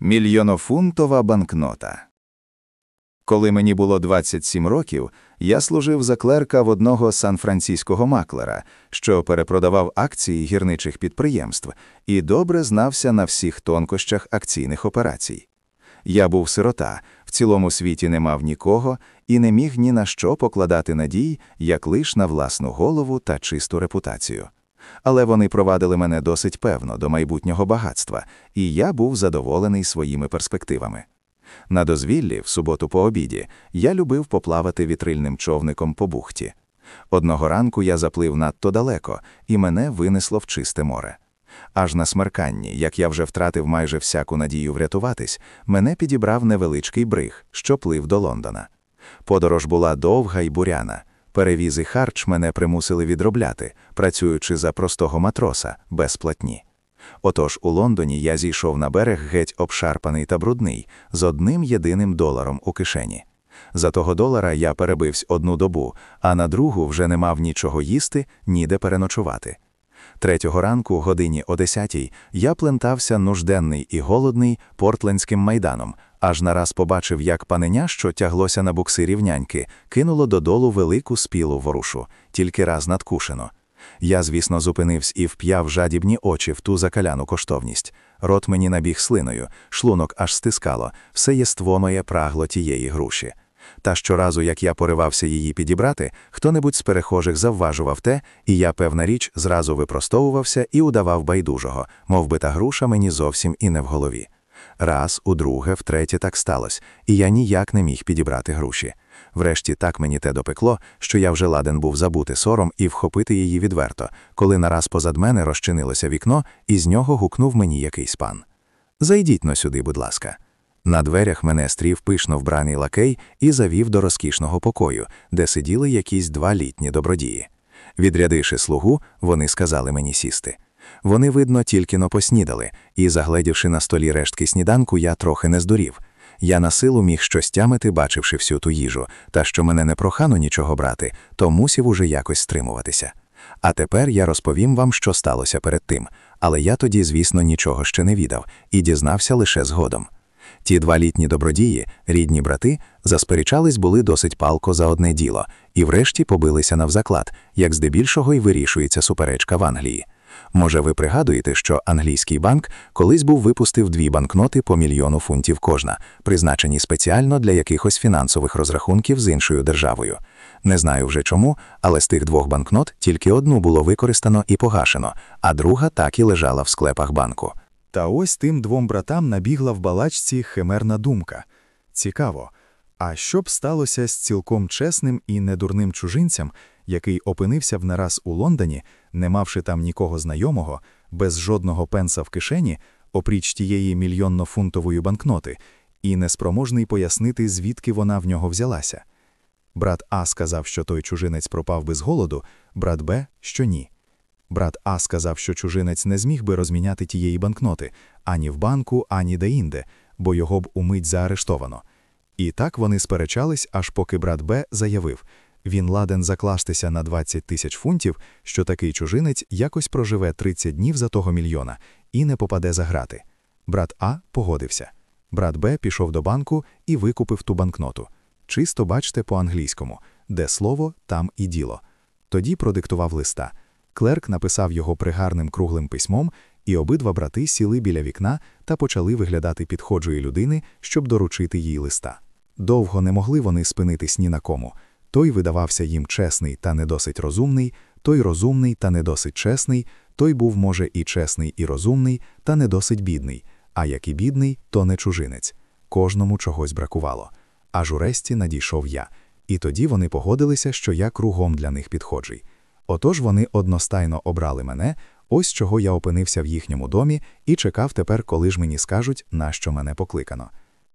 Мільйонофунтова банкнота. Коли мені було 27 років, я служив за клерка в одного сан-франційського маклера, що перепродавав акції гірничих підприємств, і добре знався на всіх тонкощах акційних операцій. Я був сирота, в цілому світі не мав нікого і не міг ні на що покладати надій, як лиш на власну голову та чисту репутацію але вони провадили мене досить певно до майбутнього багатства, і я був задоволений своїми перспективами. На дозвіллі, в суботу по обіді, я любив поплавати вітрильним човником по бухті. Одного ранку я заплив надто далеко, і мене винесло в чисте море. Аж на смерканні, як я вже втратив майже всяку надію врятуватись, мене підібрав невеличкий бриг, що плив до Лондона. Подорож була довга й буряна. Перевіз і харч мене примусили відробляти, працюючи за простого матроса без платні. Отож у Лондоні я зійшов на берег геть обшарпаний та брудний, з одним єдиним доларом у кишені. За того долара я перебився одну добу, а на другу вже не мав нічого їсти, ніде переночувати. Третього ранку, годині о десятій, я плентався нужденний і голодний портлендським майданом, аж нараз побачив, як паненя, що тяглося на букси рівняньки, кинуло додолу велику спілу ворушу, тільки раз надкушено. Я, звісно, зупинився і вп'яв жадібні очі в ту закаляну коштовність. Рот мені набіг слиною, шлунок аж стискало, все єство моє прагло тієї груші. Та щоразу, як я поривався її підібрати, хто-небудь з перехожих завважував те, і я, певна річ, зразу випростовувався і удавав байдужого, мов би та груша мені зовсім і не в голові. Раз, удруге, втретє так сталося, і я ніяк не міг підібрати груші. Врешті так мені те допекло, що я вже ладен був забути сором і вхопити її відверто, коли нараз позад мене розчинилося вікно, і з нього гукнув мені якийсь пан. Зайдіть но сюди, будь ласка. На дверях мене стрів пишно вбраний лакей і завів до розкішного покою, де сиділи якісь два літні добродії. Відрядивши слугу, вони сказали мені сісти. Вони, видно, тільки но поснідали, і, загледівши на столі рештки сніданку, я трохи не здурів. Я на силу міг щось тямити, бачивши всю ту їжу, та що мене не прохано нічого брати, то мусів уже якось стримуватися. А тепер я розповім вам, що сталося перед тим, але я тоді, звісно, нічого ще не відав і дізнався лише згодом. Ті два літні добродії, рідні брати, засперечались були досить палко за одне діло, і врешті побилися навзаклад, як здебільшого й вирішується суперечка в Англії. Може, ви пригадуєте, що англійський банк колись був випустив дві банкноти по мільйону фунтів кожна, призначені спеціально для якихось фінансових розрахунків з іншою державою. Не знаю вже чому, але з тих двох банкнот тільки одну було використано і погашено, а друга так і лежала в склепах банку. Та ось тим двом братам набігла в балачці химерна думка. Цікаво. А що б сталося з цілком чесним і недурним чужинцям, який опинився в нараз у Лондоні, не мавши там нікого знайомого, без жодного пенса в кишені, опріч тієї мільйонно-фунтової банкноти, і неспроможний пояснити, звідки вона в нього взялася. Брат А сказав, що той чужинець пропав без голоду, брат Б, що ні. Брат А сказав, що чужинець не зміг би розміняти тієї банкноти ані в банку, ані де-інде, бо його б умить заарештовано. І так вони сперечались, аж поки брат Б заявив він ладен закластися на 20 тисяч фунтів, що такий чужинець якось проживе 30 днів за того мільйона і не попаде за грати. Брат А погодився. Брат Б пішов до банку і викупив ту банкноту. Чисто бачте по-англійському, де слово, там і діло. Тоді продиктував листа. Клерк написав його пригарним круглим письмом, і обидва брати сіли біля вікна та почали виглядати підходжої людини, щоб доручити їй листа. Довго не могли вони спинитись ні на кому. Той видавався їм чесний та не досить розумний, той розумний та не досить чесний, той був, може, і чесний, і розумний, та не досить бідний, а як і бідний, то не чужинець. Кожному чогось бракувало. Аж урешті надійшов я, і тоді вони погодилися, що я кругом для них підходжий. Отож вони одностайно обрали мене, ось чого я опинився в їхньому домі і чекав тепер, коли ж мені скажуть, на що мене покликано.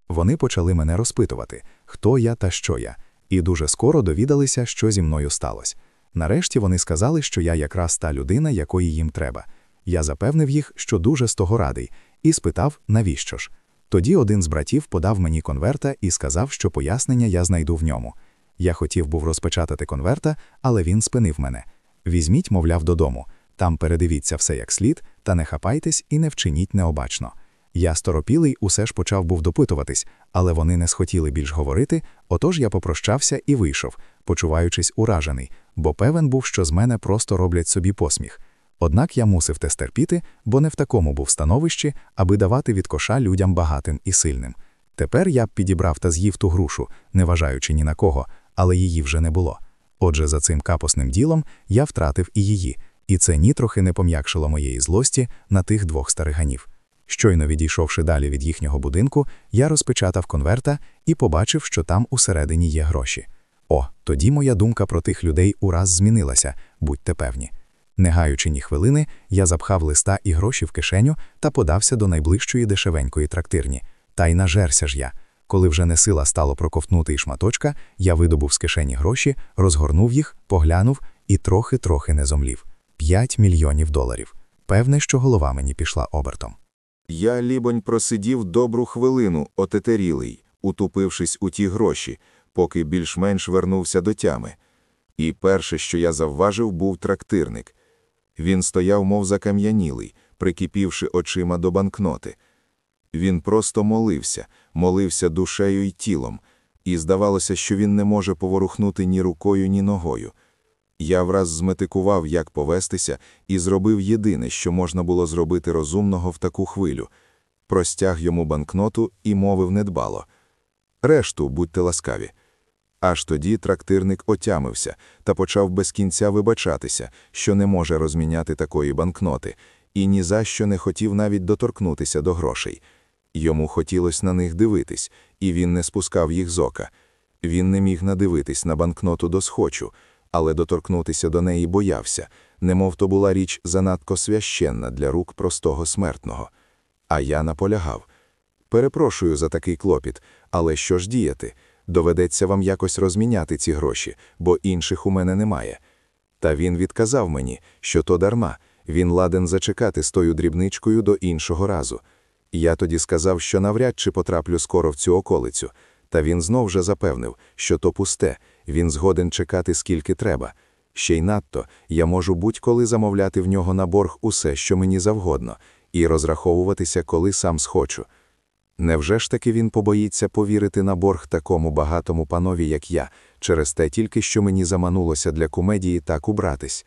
Вони почали мене розпитувати, хто я та що я, і дуже скоро довідалися, що зі мною сталося. Нарешті вони сказали, що я якраз та людина, якої їм треба. Я запевнив їх, що дуже з того радий, і спитав, навіщо ж. Тоді один з братів подав мені конверта і сказав, що пояснення я знайду в ньому. Я хотів був розпечатати конверта, але він спинив мене. Візьміть, мовляв, додому. Там передивіться все як слід, та не хапайтесь і не вчиніть необачно. Я сторопілий усе ж почав був допитуватись, але вони не схотіли більш говорити, отож я попрощався і вийшов, почуваючись уражений, бо певен був, що з мене просто роблять собі посміх. Однак я мусив те стерпіти, бо не в такому був становищі, аби давати від коша людям багатим і сильним. Тепер я б підібрав та з'їв ту грушу, не вважаючи ні на кого, але її вже не було. Отже, за цим капосним ділом я втратив і її, і це нітрохи не пом'якшило моєї злості на тих двох стариганів. Щойно відійшовши далі від їхнього будинку, я розпечатав конверта і побачив, що там усередині є гроші. О, тоді моя думка про тих людей ураз змінилася, будьте певні. Не гаючи ні хвилини, я запхав листа і гроші в кишеню та подався до найближчої дешевенької трактирні. Та й нажерся ж я. Коли вже не сила стало проковтнути і шматочка, я видобув з кишені гроші, розгорнув їх, поглянув і трохи-трохи не зомлів. П'ять мільйонів доларів. Певне, що голова мені пішла обертом. Я, лібонь, просидів добру хвилину, отетерілий, утупившись у ті гроші, поки більш-менш вернувся до тями. І перше, що я завважив, був трактирник. Він стояв, мов закам'янілий, прикипівши очима до банкноти. Він просто молився, молився душею й тілом, і здавалося, що він не може поворухнути ні рукою, ні ногою. Я враз зметикував, як повестися, і зробив єдине, що можна було зробити розумного в таку хвилю. Простяг йому банкноту і мовив недбало. Решту, будьте ласкаві. Аж тоді трактирник отямився та почав без кінця вибачатися, що не може розміняти такої банкноти, і ні за що не хотів навіть доторкнутися до грошей. Йому хотілося на них дивитись, і він не спускав їх з ока. Він не міг надивитись на банкноту до схочу, але доторкнутися до неї боявся, немов то була річ занадто священна для рук простого смертного. А я наполягав. Перепрошую за такий клопіт, але що ж діяти? Доведеться вам якось розміняти ці гроші, бо інших у мене немає. Та він відказав мені, що то дарма, він ладен зачекати з тою дрібничкою до іншого разу. Я тоді сказав, що навряд чи потраплю скоро в цю околицю, та він знов же запевнив, що то пусте, він згоден чекати скільки треба. Ще й надто я можу будь-коли замовляти в нього на борг усе, що мені завгодно, і розраховуватися, коли сам схочу. Невже ж таки він побоїться повірити на борг такому багатому панові, як я, через те тільки, що мені заманулося для кумедії так убратись?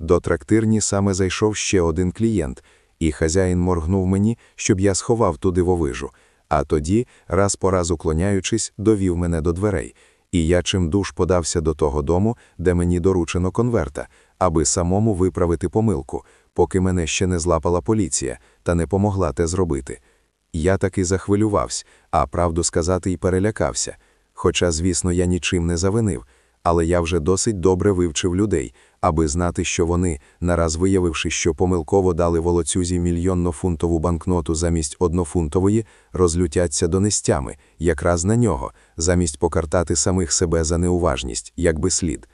До трактирні саме зайшов ще один клієнт, і хазяїн моргнув мені, щоб я сховав ту дивовижу, а тоді, раз по раз уклоняючись, довів мене до дверей, і я чимдуж подався до того дому, де мені доручено конверта, аби самому виправити помилку, поки мене ще не злапала поліція та не помогла те зробити. Я таки захвилювався, а правду сказати й перелякався. Хоча, звісно, я нічим не завинив, але я вже досить добре вивчив людей, аби знати, що вони, нараз виявивши, що помилково дали волоцюзі мільйоннофунтову банкноту замість однофунтової, розлютяться донестями, якраз на нього, замість покартати самих себе за неуважність, якби слід.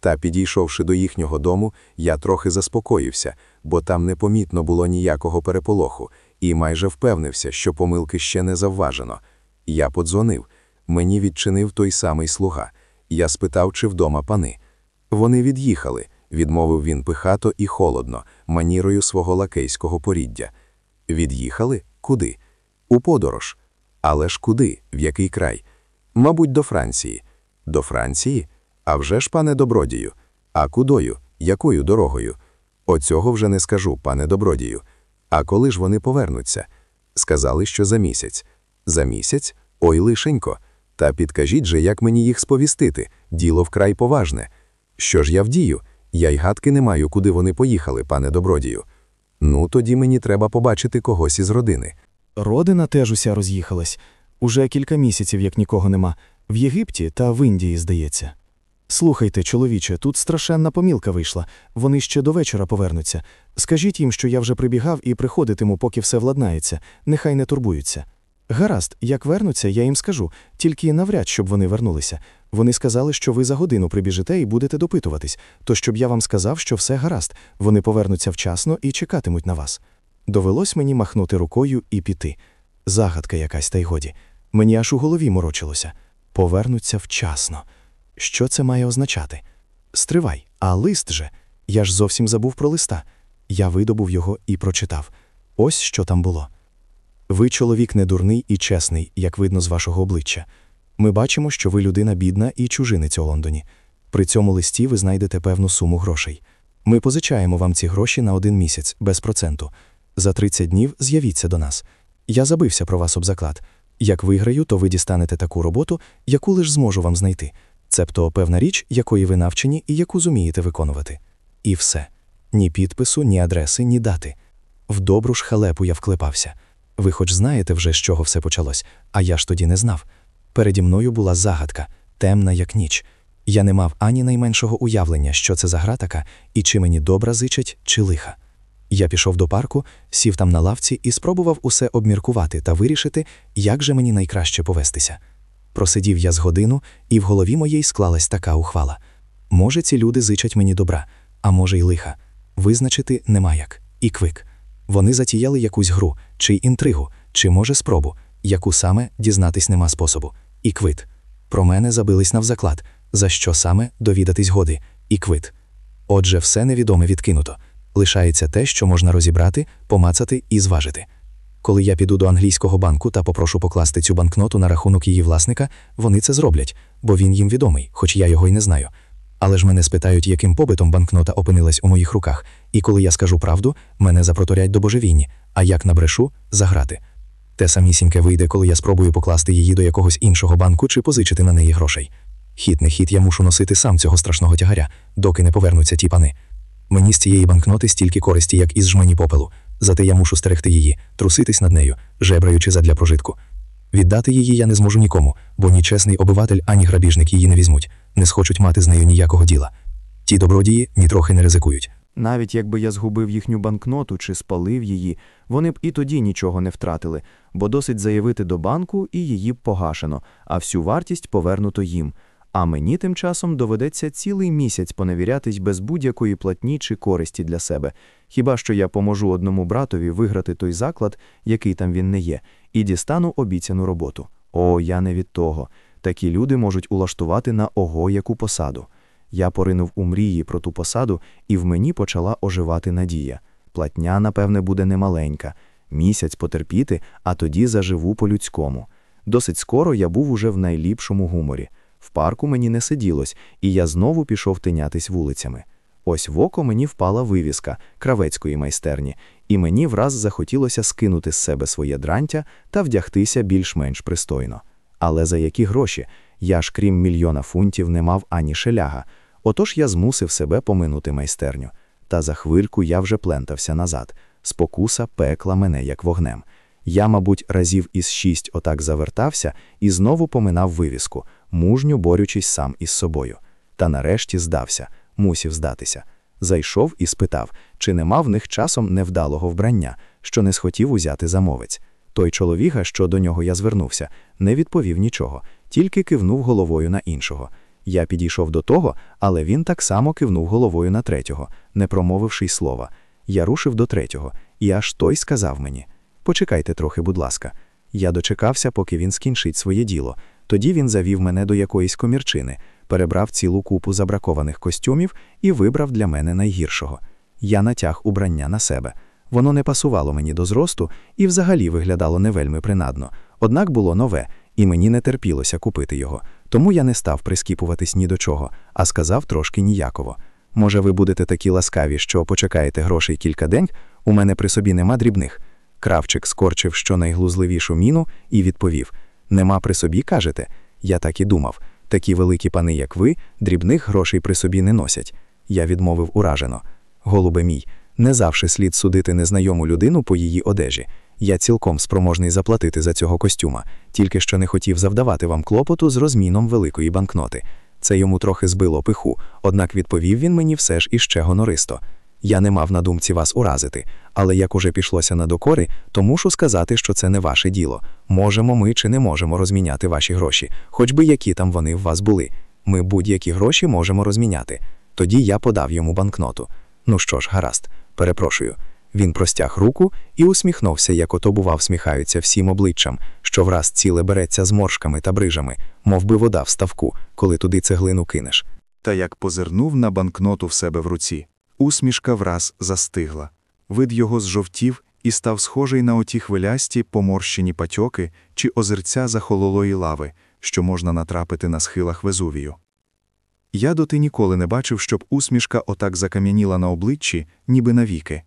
Та, підійшовши до їхнього дому, я трохи заспокоївся, бо там непомітно було ніякого переполоху, і майже впевнився, що помилки ще не завважено. Я подзвонив. Мені відчинив той самий слуга. Я спитав, чи вдома пани. Вони від'їхали, відмовив він пихато і холодно, манірою свого лакейського поріддя. Від'їхали? Куди? У подорож. Але ж куди? В який край? Мабуть, до Франції. До Франції? А вже ж, пане добродію. А кудою? Якою дорогою? Оцього вже не скажу, пане добродію. А коли ж вони повернуться? Сказали, що за місяць. За місяць? Ой, лишенько. Та підкажіть же, як мені їх сповістити, діло вкрай поважне. Що ж я вдію? Я й гадки не маю, куди вони поїхали, пане добродію. Ну, тоді мені треба побачити когось із родини. Родина теж уся роз'їхалась. Уже кілька місяців, як нікого нема. В Єгипті та в Індії, здається. Слухайте, чоловіче, тут страшенна помілка вийшла. Вони ще до вечора повернуться. Скажіть їм, що я вже прибігав і приходитиму, поки все владнається. Нехай не турбуються. Гаразд, як вернуться, я їм скажу, тільки навряд, щоб вони вернулися. Вони сказали, що ви за годину прибіжите і будете допитуватись, то щоб я вам сказав, що все гаразд, вони повернуться вчасно і чекатимуть на вас. Довелось мені махнути рукою і піти. Загадка якась, та й годі. Мені аж у голові морочилося. Повернуться вчасно. Що це має означати? Стривай, а лист же. Я ж зовсім забув про листа. Я видобув його і прочитав. Ось що там було. Ви чоловік не дурний і чесний, як видно з вашого обличчя. Ми бачимо, що ви людина бідна і чужинець у Лондоні. При цьому листі ви знайдете певну суму грошей. Ми позичаємо вам ці гроші на один місяць, без проценту. За 30 днів з'явіться до нас. Я забився про вас об заклад. Як виграю, то ви дістанете таку роботу, яку лиш зможу вам знайти. Цебто певна річ, якої ви навчені і яку зумієте виконувати. І все. Ні підпису, ні адреси, ні дати. В добру ж халепу я вклепався. Ви хоч знаєте вже, з чого все почалось, а я ж тоді не знав. Переді мною була загадка, темна, як ніч. Я не мав ані найменшого уявлення, що це за гра така, і чи мені добра зичать, чи лиха. Я пішов до парку, сів там на лавці і спробував усе обміркувати та вирішити, як же мені найкраще повестися. Просидів я з годину, і в голові моїй склалась така ухвала. Може, ці люди зичать мені добра, а може й лиха. Визначити нема як. І квик. Вони затіяли якусь гру, чи інтригу, чи може спробу, яку саме дізнатись нема способу. І квит. Про мене забились навзаклад, за що саме довідатись годи, і квит. Отже, все невідоме відкинуто. Лишається те, що можна розібрати, помацати і зважити. Коли я піду до англійського банку та попрошу покласти цю банкноту на рахунок її власника, вони це зроблять, бо він їм відомий, хоч я його й не знаю. Але ж мене спитають, яким побитом банкнота опинилась у моїх руках, і коли я скажу правду, мене запроторять до божевільні, а як набрешу заграти. Те самісіньке вийде, коли я спробую покласти її до якогось іншого банку чи позичити на неї грошей. Хід не хід я мушу носити сам цього страшного тягаря, доки не повернуться ті пани. Мені з цієї банкноти стільки користі, як із жмені попелу. Зате я мушу стерегти її, труситись над нею, жебраючи задля прожитку. Віддати її я не зможу нікому, бо ні чесний обиватель, ані грабіжник її не візьмуть, не схочуть мати з нею ніякого діла. Ті добродії нітрохи не ризикують. Навіть якби я згубив їхню банкноту чи спалив її, вони б і тоді нічого не втратили, бо досить заявити до банку і її б погашено, а всю вартість повернуто їм. А мені тим часом доведеться цілий місяць поневірятись без будь-якої платні чи користі для себе. Хіба що я поможу одному братові виграти той заклад, який там він не є, і дістану обіцяну роботу. О, я не від того. Такі люди можуть улаштувати на ого яку посаду. Я поринув у мрії про ту посаду, і в мені почала оживати надія. Платня, напевне, буде немаленька. Місяць потерпіти, а тоді заживу по-людському. Досить скоро я був уже в найліпшому гуморі. В парку мені не сиділось, і я знову пішов тинятись вулицями. Ось в око мені впала вивіска кравецької майстерні, і мені враз захотілося скинути з себе своє дрантя та вдягтися більш-менш пристойно. Але за які гроші? Я ж, крім мільйона фунтів, не мав ані шеляга. Отож я змусив себе поминути майстерню. Та за хвильку я вже плентався назад. Спокуса пекла мене як вогнем. Я, мабуть, разів із шість отак завертався і знову поминав вивіску, мужньо борючись сам із собою. Та нарешті здався, мусів здатися. Зайшов і спитав, чи нема в них часом невдалого вбрання, що не схотів узяти замовець. Той чоловіка, що до нього я звернувся, не відповів нічого, тільки кивнув головою на іншого. Я підійшов до того, але він так само кивнув головою на третього, не промовивши й слова. Я рушив до третього, і аж той сказав мені: Почекайте трохи, будь ласка. Я дочекався, поки він скінчить своє діло. Тоді він завів мене до якоїсь комірчини, перебрав цілу купу забракованих костюмів і вибрав для мене найгіршого. Я натяг убрання на себе. Воно не пасувало мені до зросту і взагалі виглядало не вельми принадно. Однак було нове, і мені не терпілося купити його. Тому я не став прискіпуватись ні до чого, а сказав трошки ніяково. Може, ви будете такі ласкаві, що почекаєте грошей кілька день, у мене при собі нема дрібних. Кравчик скорчив щонайглузливішу міну і відповів: Нема при собі, кажете? Я так і думав. Такі великі пани, як ви, дрібних грошей при собі не носять. Я відмовив уражено. Голубе мій, не завжди слід судити незнайому людину по її одежі. Я цілком спроможний заплатити за цього костюма, тільки що не хотів завдавати вам клопоту з розміном великої банкноти. Це йому трохи збило пиху, однак відповів він мені все ж іще гонористо. Я не мав на думці вас уразити, але як уже пішлося на докори, то мушу сказати, що це не ваше діло. Можемо ми чи не можемо розміняти ваші гроші, хоч би які там вони в вас були. Ми будь-які гроші можемо розміняти. Тоді я подав йому банкноту. Ну що ж, гаразд, перепрошую. Він простяг руку і усміхнувся, як ото, бува, всміхаються всім обличчям, що враз ціле береться зморшками та брижами, мов би вода в ставку, коли туди цеглину кинеш. Та як позирнув на банкноту в себе в руці, усмішка враз застигла. Вид його зжовтів і став схожий на оті хвилясті поморщені патьоки чи озерця захололої лави, що можна натрапити на схилах Везувію. Я доти ніколи не бачив, щоб усмішка отак закам'яніла на обличчі, ніби навіки.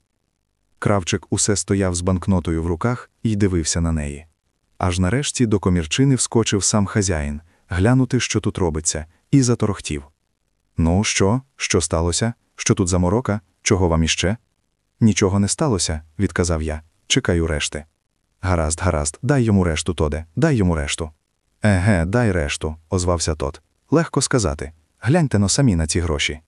Кравчик усе стояв з банкнотою в руках і дивився на неї. Аж нарешті до комірчини вскочив сам хазяїн, глянути, що тут робиться, і заторохтів. Ну, що? Що сталося? Що тут за морока? Чого вам іще? Нічого не сталося, відказав я. Чекаю решти. Гаразд, гаразд, дай йому решту, Тоде, дай йому решту. Еге, дай решту, озвався тот. Легко сказати. Гляньте но самі на ці гроші.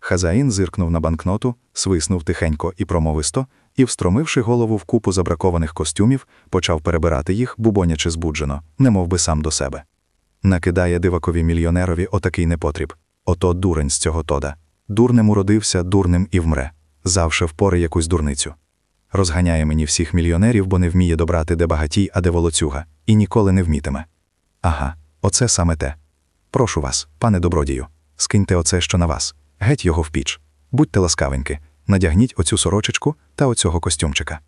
Хазаїн зиркнув на банкноту, свиснув тихенько і промовисто, і, встромивши голову в купу забракованих костюмів, почав перебирати їх, бубонячи збуджено, немов би сам до себе. Накидає дивакові мільйонерові отакий непотріб. Ото дурень з цього тода. Дурним уродився, дурним і вмре. Завше впори якусь дурницю. Розганяє мені всіх мільйонерів, бо не вміє добрати, де багатій, а де волоцюга, і ніколи не вмітиме. Ага, оце саме те. Прошу вас, пане добродію, скиньте оце, що на вас, геть його в піч. Будьте ласкавеньки, надягніть оцю сорочечку та оцього костюмчика.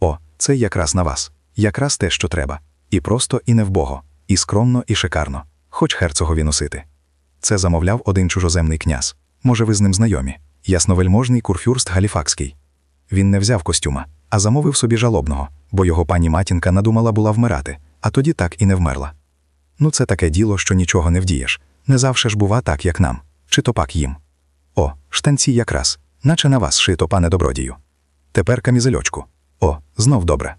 О, це якраз на вас, якраз те, що треба. І просто, і невбого, і скромно, і шикарно, хоч герцогові носити. Це замовляв один чужоземний князь. Може, ви з ним знайомі, ясновельможний курфюрст Галіфакський. Він не взяв костюма, а замовив собі жалобного, бо його пані матінка надумала була вмирати, а тоді так і не вмерла. Ну, це таке діло, що нічого не вдієш. Не завше ж бува так, як нам, чи то пак їм. О, штанці якраз, наче на вас шито, пане добродію. Тепер камізельочку. О, знов добре.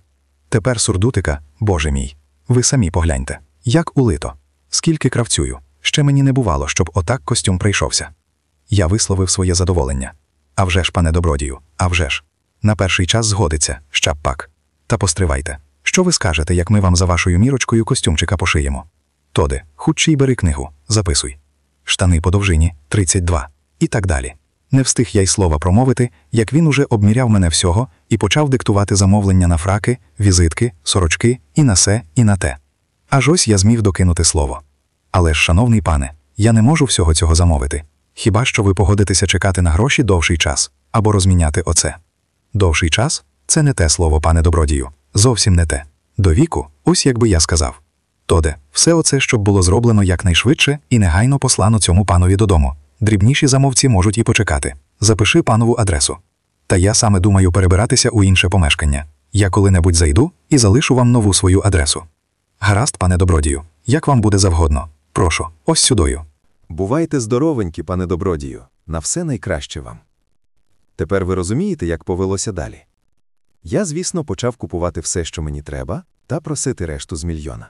Тепер сурдутика, боже мій. Ви самі погляньте, як улито. Скільки кравцюю. Ще мені не бувало, щоб отак костюм прийшовся. Я висловив своє задоволення. А вже ж, пане добродію, а вже ж. На перший час згодиться, ща пак. Та постривайте. Що ви скажете, як ми вам за вашою мірочкою костюмчика пошиємо? Тоде, хутчий бери книгу, записуй. Штани по довжині 32. І так далі. Не встиг я й слова промовити, як він уже обміряв мене всього і почав диктувати замовлення на фраки, візитки, сорочки і на се, і на те. Аж ось я змів докинути слово. Але ж, шановний пане, я не можу всього цього замовити. Хіба що ви погодитеся чекати на гроші довший час або розміняти оце? Довший час це не те слово, пане добродію, зовсім не те. До віку, ось як би я сказав. Тоде, все оце, щоб було зроблено якнайшвидше і негайно послано цьому панові додому. Дрібніші замовці можуть і почекати. Запиши панову адресу. Та я саме думаю перебиратися у інше помешкання. Я коли-небудь зайду і залишу вам нову свою адресу. Гаразд, пане добродію, як вам буде завгодно. Прошу, ось сюдою. Бувайте здоровенькі, пане добродію, на все найкраще вам. Тепер ви розумієте, як повелося далі. Я, звісно, почав купувати все, що мені треба, та просити решту з мільйона.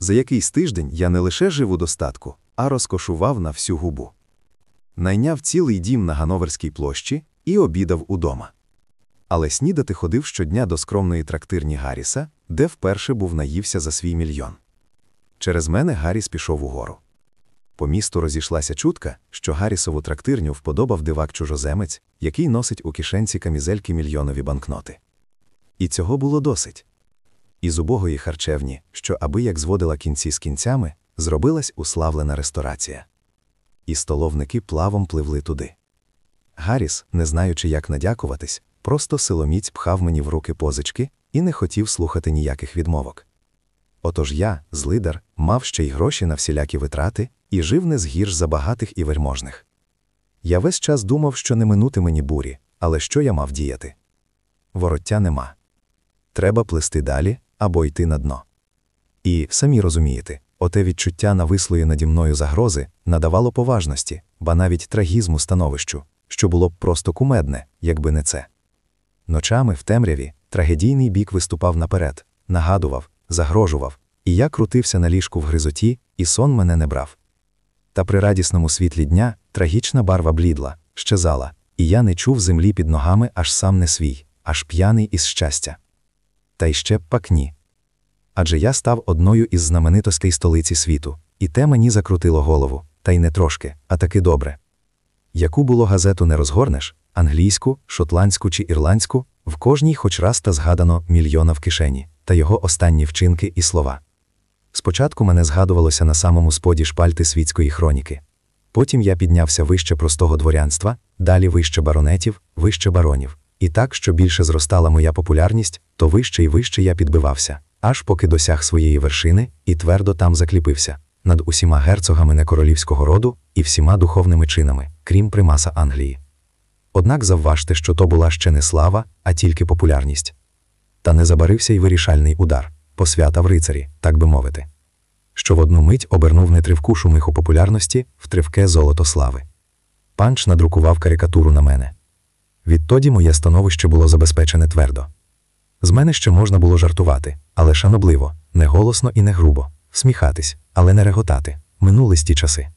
За якийсь тиждень я не лише жив у достатку, а розкошував на всю губу. Найняв цілий дім на Гановерській площі і обідав удома. Але снідати ходив щодня до скромної трактирні Гарріса, де вперше був наївся за свій мільйон. Через мене Гарріс пішов угору. По місту розійшлася чутка, що Гаррісову трактирню вподобав дивак чужоземець, який носить у кишенці камізельки мільйонові банкноти. І цього було досить. Із убогої харчевні, що аби як зводила кінці з кінцями, зробилась уславлена ресторація. І столовники плавом пливли туди. Гарріс, не знаючи, як надякуватись, просто силоміць пхав мені в руки позички і не хотів слухати ніяких відмовок. Отож я, злидар, мав ще й гроші на всілякі витрати і жив не згірш за багатих і вельможних. Я весь час думав, що не минути мені бурі, але що я мав діяти? Вороття нема. Треба плисти далі або йти на дно. І, самі розумієте, оте відчуття навислої наді мною загрози надавало поважності, ба навіть трагізму становищу, що було б просто кумедне, якби не це. Ночами в темряві трагедійний бік виступав наперед, нагадував, загрожував, і я крутився на ліжку в гризоті, і сон мене не брав. Та при радісному світлі дня трагічна барва блідла, щезала, і я не чув землі під ногами аж сам не свій, аж п'яний із щастя. Та й ще б пак ні. Адже я став одною із знаменитостей столиці світу, і те мені закрутило голову, та й не трошки, а таки добре. Яку було газету не розгорнеш англійську, шотландську чи ірландську, в кожній хоч раз та згадано мільйона в кишені, та його останні вчинки і слова. Спочатку мене згадувалося на самому споді шпальти світської хроніки. Потім я піднявся вище простого дворянства, далі вище баронетів, вище баронів, І так, що більше зростала моя популярність, то вище і вище я підбивався, аж поки досяг своєї вершини і твердо там закліпився над усіма герцогами некоролівського роду і всіма духовними чинами, крім примаса Англії. Однак завважте, що то була ще не слава, а тільки популярність. Та не забарився й вирішальний удар, посвята в рицарі, так би мовити, що в одну мить обернув не тривку шумиху популярності в тривке золото слави. Панч надрукував карикатуру на мене. Відтоді моє становище було забезпечене твердо. З мене ще можна було жартувати, але шанобливо, не голосно і не грубо, всміхатись, але не реготати. Минулись ті часи.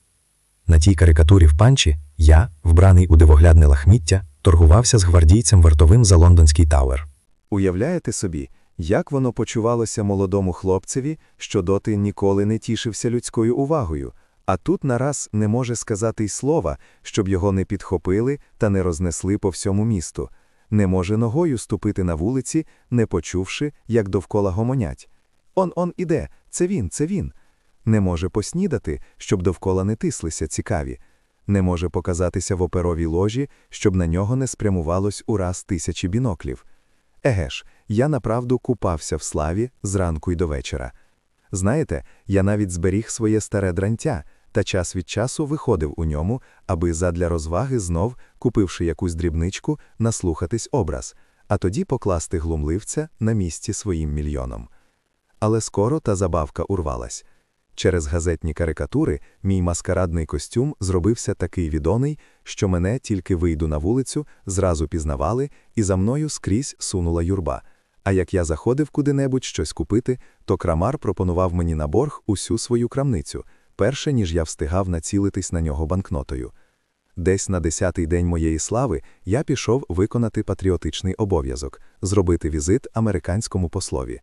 На тій карикатурі в панчі я, вбраний у дивоглядне лахміття, торгувався з гвардійцем вартовим за лондонський Тауер. Уявляєте собі, як воно почувалося молодому хлопцеві, що доти ніколи не тішився людською увагою, а тут нараз не може сказати й слова, щоб його не підхопили та не рознесли по всьому місту, не може ногою ступити на вулиці, не почувши, як довкола гомонять. Он он іде, це він, це він. Не може поснідати, щоб довкола не тислися цікаві, не може показатися в оперовій ложі, щоб на нього не спрямувалось ураз тисячі біноклів. Еге ж, я направду купався в славі зранку й до вечора. Знаєте, я навіть зберіг своє старе дрантя та час від часу виходив у ньому, аби задля розваги знов, купивши якусь дрібничку, наслухатись образ, а тоді покласти глумливця на місці своїм мільйоном. Але скоро та забавка урвалась. Через газетні карикатури мій маскарадний костюм зробився такий відомий, що мене тільки вийду на вулицю, зразу пізнавали, і за мною скрізь сунула юрба. А як я заходив куди-небудь щось купити, то крамар пропонував мені на борг усю свою крамницю, перше ніж я встигав націлитись на нього банкнотою. Десь на десятий день моєї слави я пішов виконати патріотичний обов'язок зробити візит американському послові.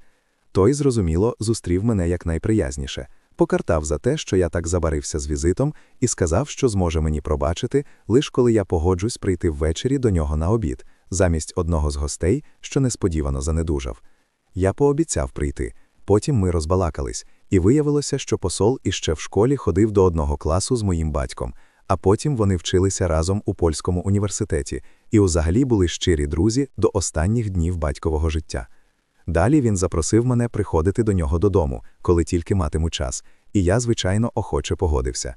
Той, зрозуміло, зустрів мене якнайприязніше, покартав за те, що я так забарився з візитом, і сказав, що зможе мені пробачити, лиш коли я погоджусь прийти ввечері до нього на обід, замість одного з гостей, що несподівано занедужав. Я пообіцяв прийти. Потім ми розбалакались, і виявилося, що посол іще в школі ходив до одного класу з моїм батьком, а потім вони вчилися разом у польському університеті і взагалі були щирі друзі до останніх днів батькового життя. Далі він запросив мене приходити до нього додому, коли тільки матиму час, і я, звичайно, охоче погодився.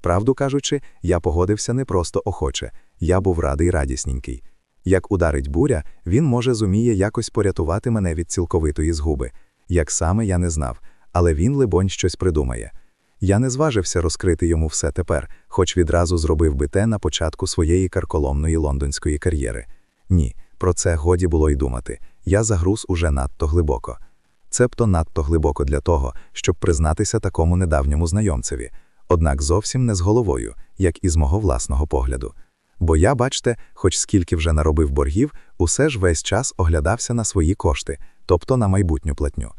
Правду кажучи, я погодився не просто охоче, я був радий радісненький. Як ударить буря, він, може, зуміє якось порятувати мене від цілковитої згуби. Як саме я не знав, але він, либонь, щось придумає. Я не зважився розкрити йому все тепер, хоч відразу зробив би те на початку своєї карколомної лондонської кар'єри. Ні, про це годі було й думати. Я загруз уже надто глибоко. Цебто надто глибоко для того, щоб признатися такому недавньому знайомцеві, однак зовсім не з головою, як і з мого власного погляду. Бо я, бачте, хоч скільки вже наробив боргів, усе ж весь час оглядався на свої кошти, тобто на майбутню платню.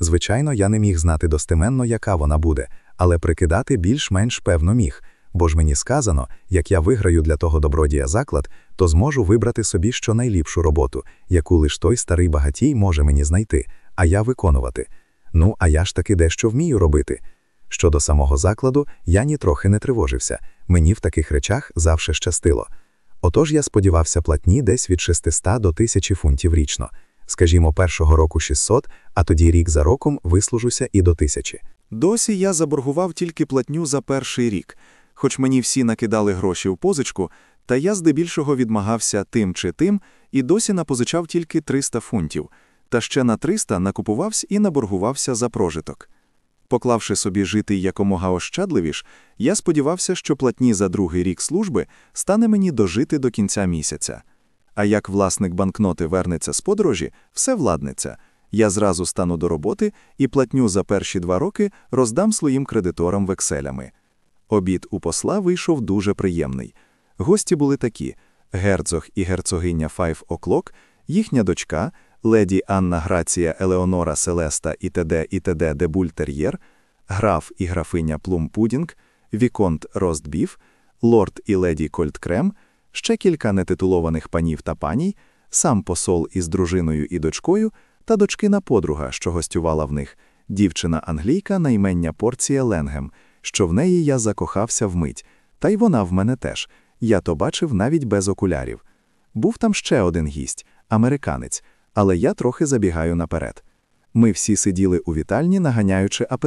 Звичайно, я не міг знати достеменно, яка вона буде, але прикидати більш-менш певно міг, бо ж мені сказано, як я виграю для того добродія заклад, то зможу вибрати собі щонайліпшу роботу, яку лиш той старий багатій може мені знайти, а я виконувати. Ну, а я ж таки дещо вмію робити. Щодо самого закладу, я нітрохи не тривожився, мені в таких речах завше щастило. Отож я сподівався платні десь від 600 до 1000 фунтів річно. Скажімо, першого року 600, а тоді рік за роком вислужуся і до 1000. Досі я заборгував тільки платню за перший рік, хоч мені всі накидали гроші в позичку, та я здебільшого відмагався тим чи тим і досі напозичав тільки 300 фунтів, та ще на 300 накупувався і наборгувався за прожиток. Поклавши собі жити якомога ощадливіш, я сподівався, що платні за другий рік служби стане мені дожити до кінця місяця. А як власник банкноти вернеться з подорожі, все владнеться. Я зразу стану до роботи і платню за перші два роки роздам своїм кредиторам векселями. Обід у посла вийшов дуже приємний. Гості були такі: герцог і герцогиня Файв Оклок, їхня дочка, леді Анна Грація Елеонора Селеста і т.д. і т.д. де Бультер'єр, граф і графиня Плум Пудінг, Віконт Ростбіф, лорд і леді Кольткрем, ще кілька нетитулованих панів та паній, сам посол із дружиною і дочкою та дочкина подруга, що гостювала в них, дівчина-англійка наймення порція Ленгем, що в неї я закохався вмить, та й вона в мене теж. Я то бачив навіть без окулярів. Був там ще один гість американець, але я трохи забігаю наперед. Ми всі сиділи у вітальні, наганяючи апетит.